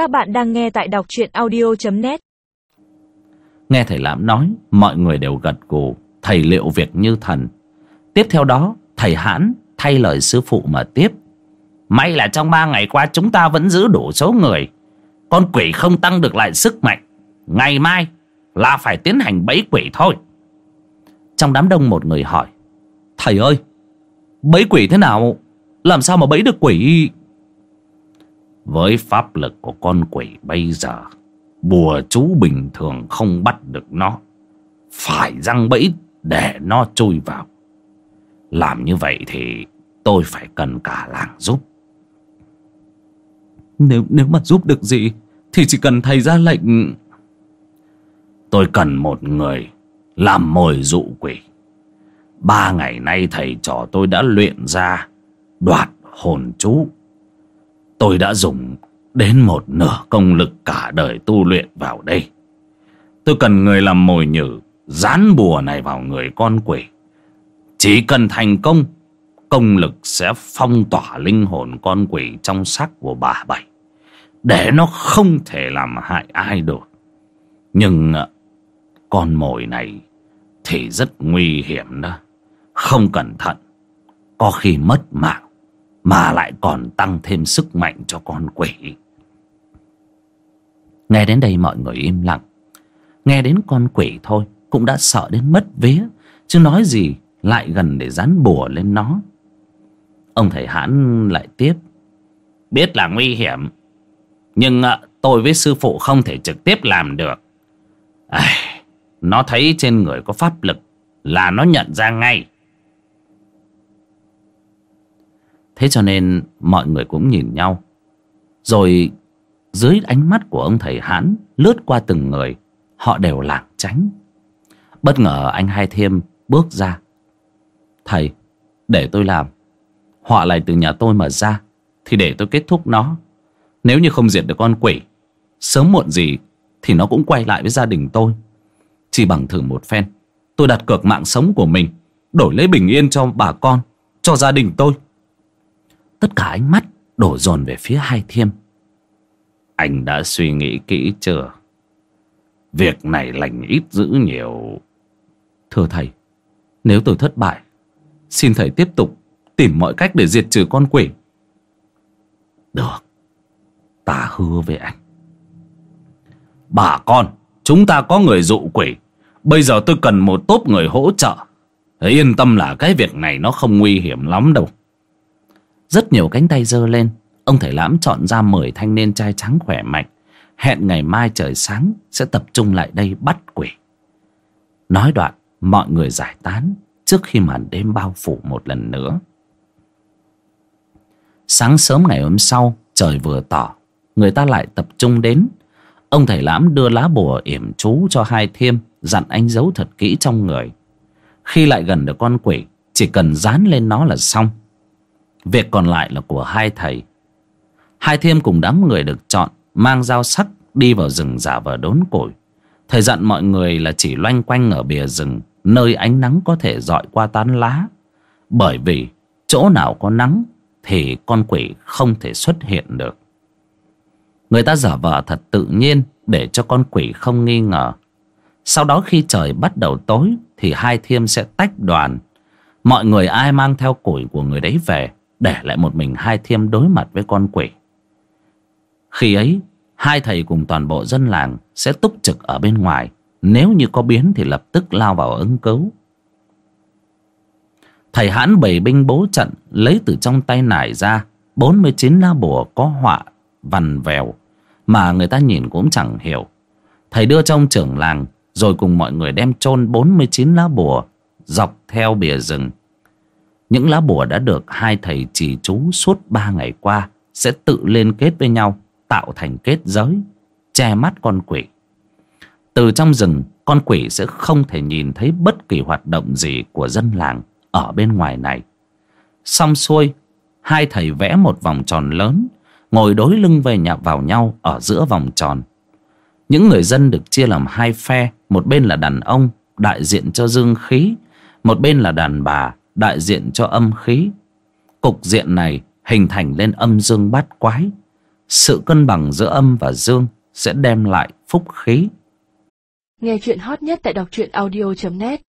Các bạn đang nghe tại đọc truyện audio.net Nghe thầy Lãm nói, Mọi người đều gật gù, Thầy liệu việc như thần. Tiếp theo đó, thầy Hãn thay lời sư phụ mà tiếp. May là trong ba ngày qua chúng ta vẫn giữ đủ số người. Con quỷ không tăng được lại sức mạnh. Ngày mai là phải tiến hành bẫy quỷ thôi. Trong đám đông một người hỏi, Thầy ơi, Bẫy quỷ thế nào? Làm sao mà bẫy được quỷ? Với pháp lực của con quỷ bây giờ Bùa chú bình thường không bắt được nó Phải răng bẫy để nó chui vào Làm như vậy thì tôi phải cần cả làng giúp Nếu nếu mà giúp được gì Thì chỉ cần thầy ra lệnh Tôi cần một người làm mồi dụ quỷ. Ba ngày nay thầy trò tôi đã luyện ra đoạt hồn chú. Tôi đã dùng đến một nửa công lực cả đời tu luyện vào đây. Tôi cần người làm mồi nhử, dán bùa này vào người con quỷ. Chỉ cần thành công, công lực sẽ phong tỏa linh hồn con quỷ trong xác của bà Bảy. Để nó không thể làm hại ai được. Nhưng à, con mồi này thì rất nguy hiểm đó. Không cẩn thận, có khi mất mạng, mà lại còn tăng thêm sức mạnh cho con quỷ. Nghe đến đây mọi người im lặng. Nghe đến con quỷ thôi cũng đã sợ đến mất vía. Chứ nói gì lại gần để dán bùa lên nó. Ông thầy hãn lại tiếp. Biết là nguy hiểm, nhưng à, tôi với sư phụ không thể trực tiếp làm được. À, nó thấy trên người có pháp lực là nó nhận ra ngay. Thế cho nên mọi người cũng nhìn nhau. Rồi dưới ánh mắt của ông thầy hãn lướt qua từng người, họ đều lảng tránh. Bất ngờ anh Hai Thiêm bước ra. Thầy, để tôi làm. Họa lại từ nhà tôi mà ra, thì để tôi kết thúc nó. Nếu như không diệt được con quỷ, sớm muộn gì thì nó cũng quay lại với gia đình tôi. Chỉ bằng thử một phen Tôi đặt cược mạng sống của mình Đổi lấy bình yên cho bà con Cho gia đình tôi Tất cả ánh mắt đổ dồn về phía hai thiêm. Anh đã suy nghĩ kỹ chưa? Việc này lành ít dữ nhiều. Thưa thầy Nếu tôi thất bại Xin thầy tiếp tục Tìm mọi cách để diệt trừ con quỷ. Được. Ta hứa với anh. Bà con Chúng ta có người dụ quỷ. Bây giờ tôi cần một tốp người hỗ trợ. Yên tâm là cái việc này nó không nguy hiểm lắm đâu rất nhiều cánh tay giơ lên. Ông thầy lãm chọn ra 10 thanh niên trai trắng khỏe mạnh. Hẹn ngày mai trời sáng Sẽ tập trung lại đây bắt quỷ. Nói đoạn, Mọi người giải tán Trước khi màn đêm bao phủ một lần nữa. Sáng sớm ngày hôm sau, Trời vừa tỏ, Người ta lại tập trung đến. Ông thầy lãm đưa lá bùa yểm chú cho hai thiêm, Dặn anh giấu thật kỹ trong người. Khi lại gần được con quỷ, Chỉ cần dán lên nó là xong. Việc còn lại là của hai thầy. Hai thiêm cùng đám người được chọn, Mang dao sắc đi vào rừng giả vờ đốn củi. Thầy dặn mọi người là chỉ loanh quanh ở bìa rừng, Nơi ánh nắng có thể dọi qua tán lá. Bởi vì chỗ nào có nắng Thì con quỷ không thể xuất hiện được. Người ta giả vờ thật tự nhiên Để cho con quỷ không nghi ngờ. Sau đó khi trời bắt đầu tối Thì hai thiêm sẽ tách đoàn. Mọi người ai mang theo củi của người đấy về để lại một mình hai thiêm đối mặt với con quỷ Khi ấy, Hai thầy cùng toàn bộ dân làng Sẽ túc trực ở bên ngoài Nếu như có biến thì lập tức lao vào ứng cứu Thầy hãn bày binh bố trận Lấy từ trong tay nải ra 49 lá bùa có họa, vằn vèo, mà người ta nhìn cũng chẳng hiểu. Thầy đưa trong trưởng làng, rồi cùng mọi người đem chôn 49 lá bùa, dọc theo bìa rừng. Những lá bùa đã được hai thầy trì chú suốt ba ngày qua sẽ tự liên kết với nhau tạo thành kết giới che mắt con quỷ. Từ trong rừng con quỷ sẽ không thể nhìn thấy bất kỳ hoạt động gì của dân làng ở bên ngoài này. Xong xuôi, hai thầy vẽ một vòng tròn lớn ngồi đối lưng về nhà vào nhau ở giữa vòng tròn. Những người dân được chia làm hai phe, một bên là đàn ông, đại diện cho dương khí, một bên là đàn bà, đại diện cho âm khí. Cục diện này hình thành lên âm dương bát quái. sự cân bằng giữa âm và dương sẽ đem lại phúc khí Nghe chuyện hot nhất tại đọc truyện audio.net